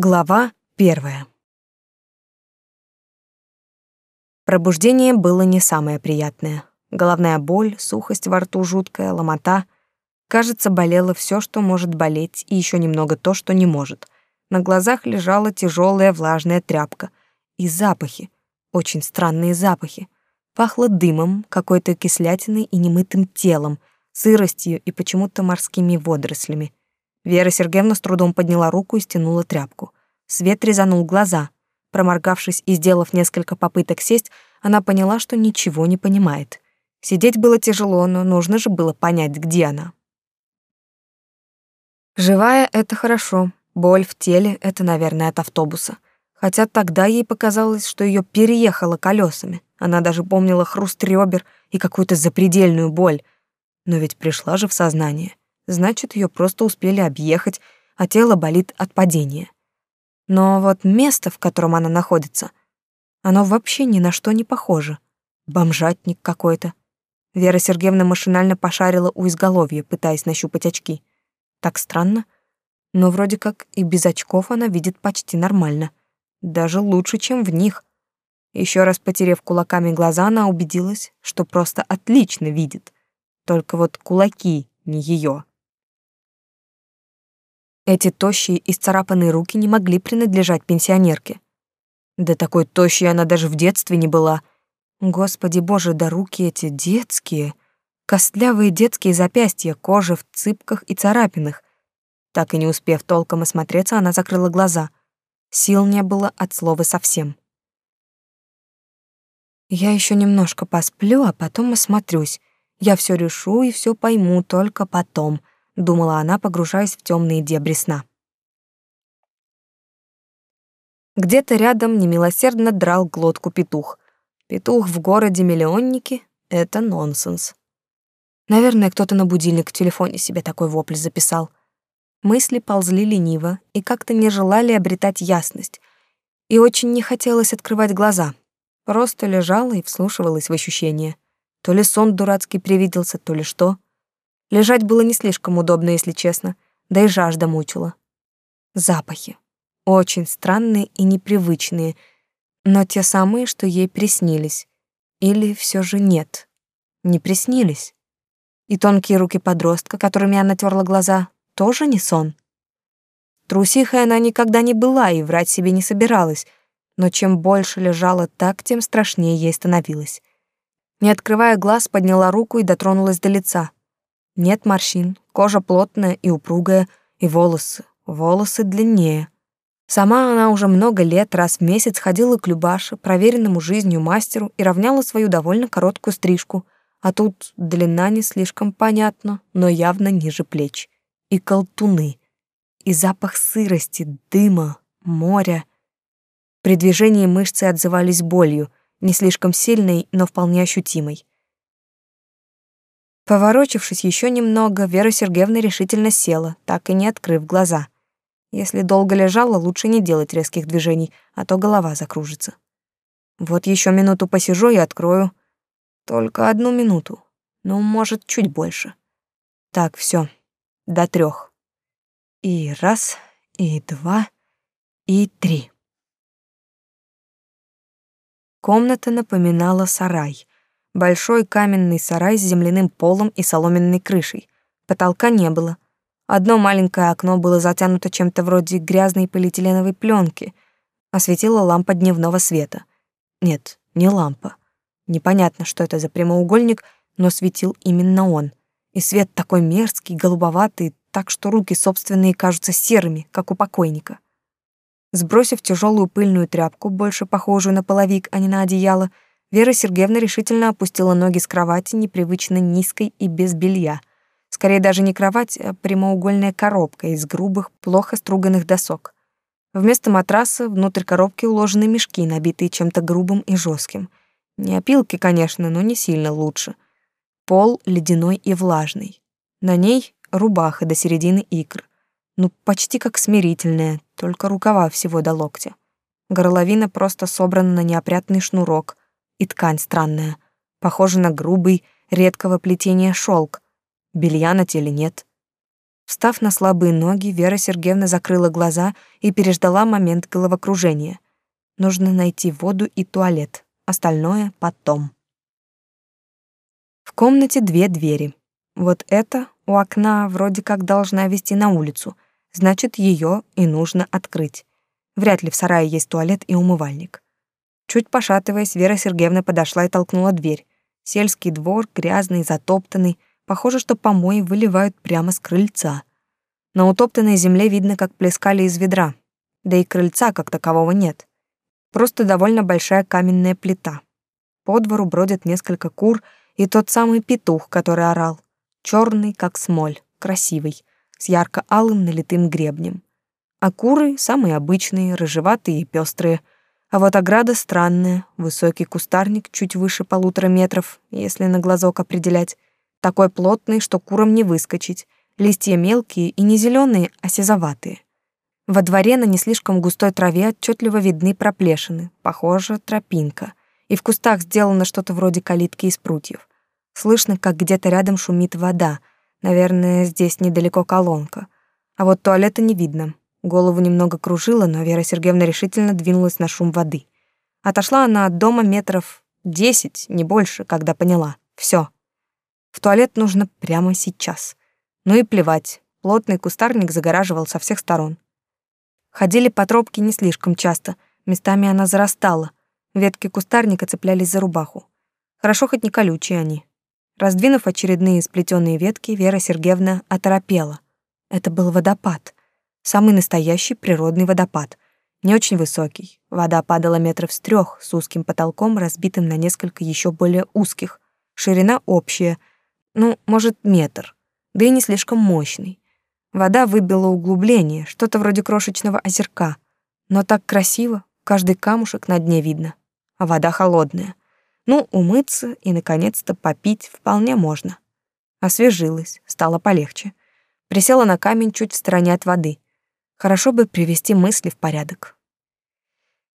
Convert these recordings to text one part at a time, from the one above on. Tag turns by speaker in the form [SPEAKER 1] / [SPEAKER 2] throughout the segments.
[SPEAKER 1] Глава первая. Пробуждение было не самое приятное. Головная боль, сухость во рту жуткая, ломота. Кажется, болело все, что может болеть, и еще немного то, что не может. На глазах лежала тяжелая влажная тряпка. И запахи. Очень странные запахи. Пахло дымом, какой-то кислятиной и немытым телом, сыростью и почему-то морскими водорослями. Вера Сергеевна с трудом подняла руку и стянула тряпку. Свет резанул глаза. Проморгавшись и сделав несколько попыток сесть, она поняла, что ничего не понимает. Сидеть было тяжело, но нужно же было понять, где она. Живая — это хорошо. Боль в теле — это, наверное, от автобуса. Хотя тогда ей показалось, что ее переехало колесами. Она даже помнила хруст ребер и какую-то запредельную боль. Но ведь пришла же в сознание значит, ее просто успели объехать, а тело болит от падения. Но вот место, в котором она находится, оно вообще ни на что не похоже. Бомжатник какой-то. Вера Сергеевна машинально пошарила у изголовья, пытаясь нащупать очки. Так странно, но вроде как и без очков она видит почти нормально. Даже лучше, чем в них. Еще раз потерев кулаками глаза, она убедилась, что просто отлично видит. Только вот кулаки не ее. Эти тощие и сцарапанные руки не могли принадлежать пенсионерке. Да такой тощей она даже в детстве не была. Господи боже, да руки эти детские. Костлявые детские запястья, кожа в цыпках и царапинах. Так и не успев толком осмотреться, она закрыла глаза. Сил не было от слова совсем. Я еще немножко посплю, а потом осмотрюсь. Я все решу и все пойму только потом — думала она, погружаясь в темные дебри сна. Где-то рядом немилосердно драл глотку петух. Петух в городе-миллионнике — это нонсенс. Наверное, кто-то на будильник в телефоне себе такой вопль записал. Мысли ползли лениво и как-то не желали обретать ясность. И очень не хотелось открывать глаза. Просто лежала и вслушивалась в ощущения. То ли сон дурацкий привиделся, то ли что — Лежать было не слишком удобно, если честно, да и жажда мучила. Запахи. Очень странные и непривычные, но те самые, что ей приснились. Или все же нет, не приснились. И тонкие руки подростка, которыми она терла глаза, тоже не сон. Трусихой она никогда не была и врать себе не собиралась, но чем больше лежала так, тем страшнее ей становилось. Не открывая глаз, подняла руку и дотронулась до лица — нет морщин, кожа плотная и упругая, и волосы, волосы длиннее. Сама она уже много лет раз в месяц ходила к Любаше, проверенному жизнью мастеру, и равняла свою довольно короткую стрижку, а тут длина не слишком понятна, но явно ниже плеч. И колтуны, и запах сырости, дыма, моря. При движении мышцы отзывались болью, не слишком сильной, но вполне ощутимой. Поворочившись еще немного, Вера Сергеевна решительно села, так и не открыв глаза. Если долго лежала, лучше не делать резких движений, а то голова закружится. Вот еще минуту посижу и открою. Только одну минуту. Ну, может, чуть больше. Так, все, до трех. И раз, и два, и три. Комната напоминала сарай. Большой каменный сарай с земляным полом и соломенной крышей. Потолка не было. Одно маленькое окно было затянуто чем-то вроде грязной полиэтиленовой пленки. Осветила лампа дневного света. Нет, не лампа. Непонятно, что это за прямоугольник, но светил именно он. И свет такой мерзкий, голубоватый, так что руки собственные кажутся серыми, как у покойника. Сбросив тяжелую пыльную тряпку, больше похожую на половик, а не на одеяло, Вера Сергеевна решительно опустила ноги с кровати, непривычно низкой и без белья. Скорее даже не кровать, а прямоугольная коробка из грубых, плохо струганных досок. Вместо матраса внутрь коробки уложены мешки, набитые чем-то грубым и жестким. Не опилки, конечно, но не сильно лучше. Пол ледяной и влажный. На ней рубаха до середины икр. Ну, почти как смирительная, только рукава всего до локтя. Горловина просто собрана на неопрятный шнурок, и ткань странная, похожа на грубый, редкого плетения шелк. Белья на теле нет. Встав на слабые ноги, Вера Сергеевна закрыла глаза и переждала момент головокружения. Нужно найти воду и туалет, остальное потом. В комнате две двери. Вот эта у окна вроде как должна вести на улицу, значит, ее и нужно открыть. Вряд ли в сарае есть туалет и умывальник. Чуть пошатываясь, Вера Сергеевна подошла и толкнула дверь. Сельский двор, грязный, затоптанный, Похоже, что помои выливают прямо с крыльца. На утоптанной земле видно, как плескали из ведра. Да и крыльца как такового нет. Просто довольно большая каменная плита. По двору бродят несколько кур и тот самый петух, который орал. черный, как смоль, красивый, с ярко-алым налитым гребнем. А куры самые обычные, рыжеватые и пестрые. А вот ограда странная, высокий кустарник чуть выше полутора метров, если на глазок определять, такой плотный, что курам не выскочить. Листья мелкие и не зеленые, а сизоватые. Во дворе на не слишком густой траве отчетливо видны проплешины, похоже, тропинка. И в кустах сделано что-то вроде калитки из прутьев. Слышно, как где-то рядом шумит вода. Наверное, здесь недалеко колонка. А вот туалета не видно. Голову немного кружило, но Вера Сергеевна решительно двинулась на шум воды. Отошла она от дома метров десять, не больше, когда поняла. Все, в туалет нужно прямо сейчас. Ну и плевать, плотный кустарник загораживал со всех сторон. Ходили по тропке не слишком часто, местами она зарастала. Ветки кустарника цеплялись за рубаху. Хорошо хоть не колючие они. Раздвинув очередные сплетенные ветки, Вера Сергеевна оторопела. Это был водопад. Самый настоящий природный водопад. Не очень высокий. Вода падала метров с трех, с узким потолком, разбитым на несколько еще более узких. Ширина общая, ну, может, метр, да и не слишком мощный. Вода выбила углубление, что-то вроде крошечного озерка. Но так красиво, каждый камушек на дне видно. А вода холодная. Ну, умыться и, наконец-то, попить вполне можно. Освежилась, стало полегче. Присела на камень чуть в стороне от воды. Хорошо бы привести мысли в порядок.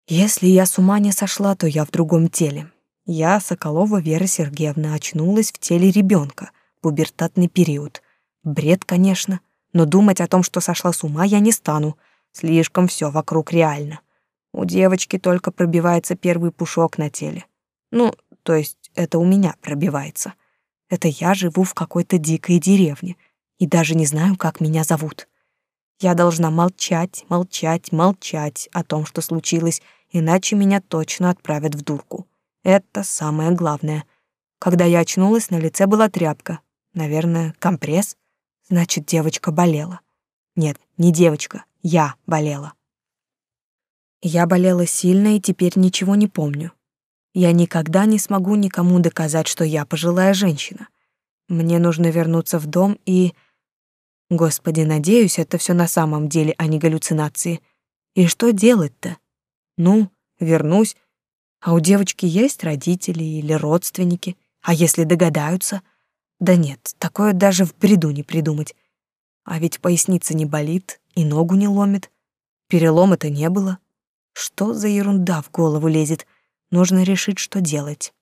[SPEAKER 1] Если я с ума не сошла, то я в другом теле. Я, Соколова Вера Сергеевна, очнулась в теле ребенка. Пубертатный период. Бред, конечно, но думать о том, что сошла с ума, я не стану. Слишком все вокруг реально. У девочки только пробивается первый пушок на теле. Ну, то есть это у меня пробивается. Это я живу в какой-то дикой деревне и даже не знаю, как меня зовут. Я должна молчать, молчать, молчать о том, что случилось, иначе меня точно отправят в дурку. Это самое главное. Когда я очнулась, на лице была тряпка. Наверное, компресс. Значит, девочка болела. Нет, не девочка, я болела. Я болела сильно и теперь ничего не помню. Я никогда не смогу никому доказать, что я пожилая женщина. Мне нужно вернуться в дом и... Господи, надеюсь, это все на самом деле, а не галлюцинации. И что делать-то? Ну, вернусь а у девочки есть родители или родственники? А если догадаются? Да нет, такое даже в бреду не придумать. А ведь поясница не болит и ногу не ломит. Перелома-то не было. Что за ерунда в голову лезет? Нужно решить, что делать.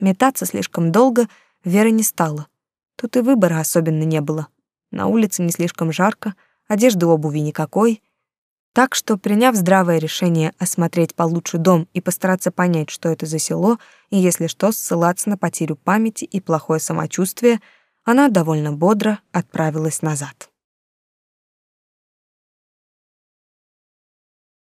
[SPEAKER 1] Метаться слишком долго Вера не стала. Тут и выбора особенно не было. На улице не слишком жарко, одежды обуви никакой — так что, приняв здравое решение осмотреть получше дом и постараться понять, что это за село, и если что, ссылаться на потерю памяти и плохое самочувствие, она довольно бодро отправилась назад.